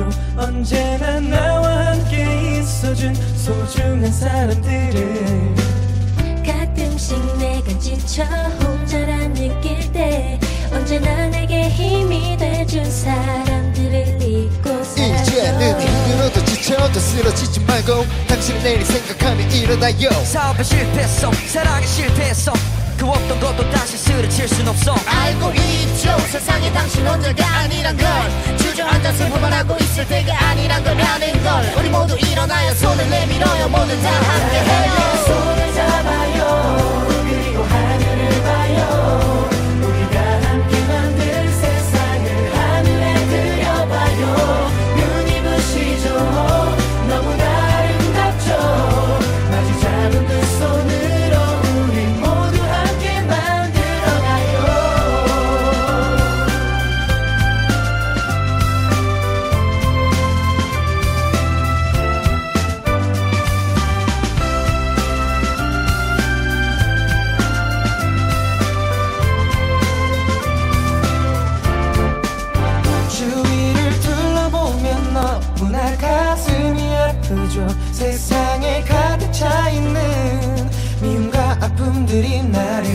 해줘 언제나 나와 함께 있어준 소중한 사람들을. 가끔씩 내가 지쳐 혼자라 느낄 때 언제나 내게 힘이 돼준 사람들을 잊고 이제는 살아요 힘들어도 지쳐도 쓰러지지 말고 당신의 내일 생각하며 일어나요. 사업에 실패했어 사랑에 실패했어. 그 어떤 것도 다시 쓰러칠 순 없어. 알고 있죠. 세상에 당신 혼자가 아니란 걸 주저앉아 슬퍼만 하고 있을 때가 아니란 걸 아는 걸. 우리 모두 일어나요 손을 내밀어요. 모두 다 함께 해요 아프죠. 세상에 가득 차 있는 미움과 아픔들이 나를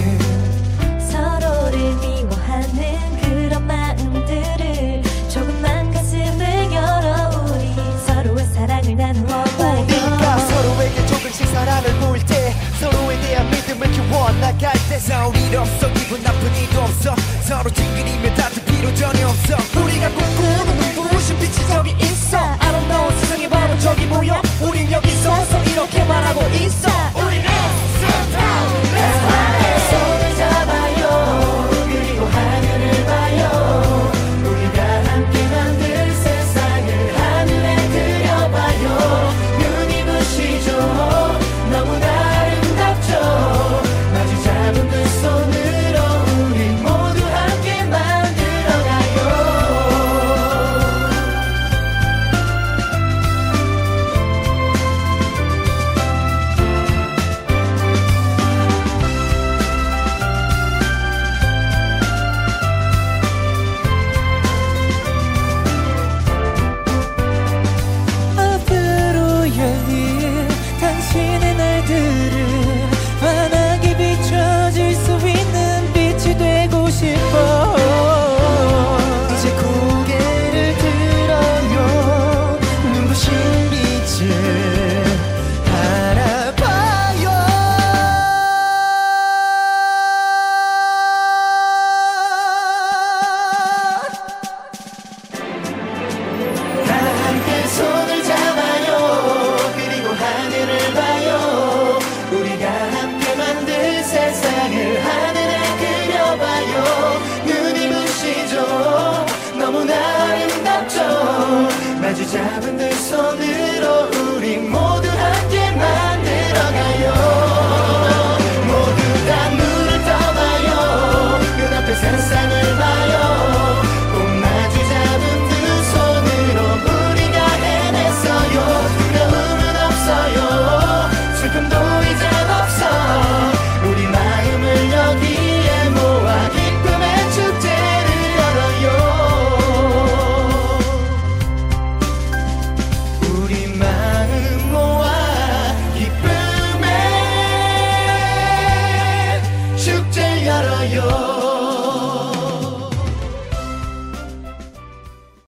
서로를 미워하는 그런 마음들을 조금만 가슴을 열어 우리 서로의 사랑을 나누어 우리가 서로에게 조금씩 사랑을 모을 때 서로에 대한 믿음을 키워 나갈 때 싸울 일 없어. 기분 나쁜 일도 없어. 서로 찡그리며 다툴 필요 전혀 없어 마주 잡은 두 손을